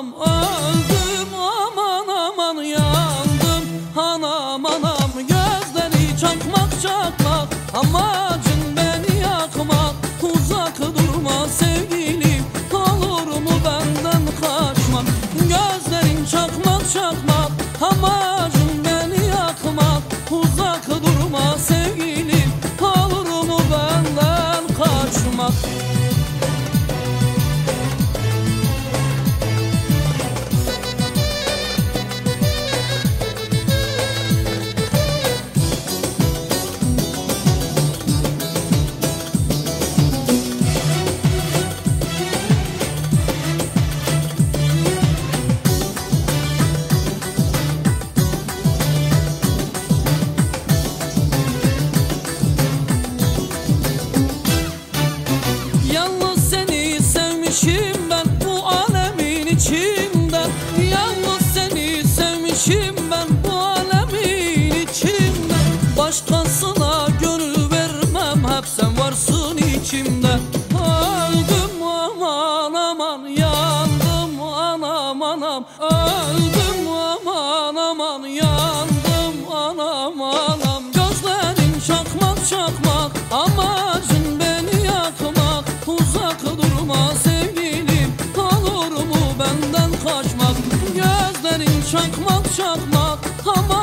anam öldüm Öldüm aman aman yandım anam anam Gözlerim çakmak çakmak amacın beni yakmak. Uzak durma sevgilim olur mu benden kaçmak? Gözlerin çakmak çakmak ama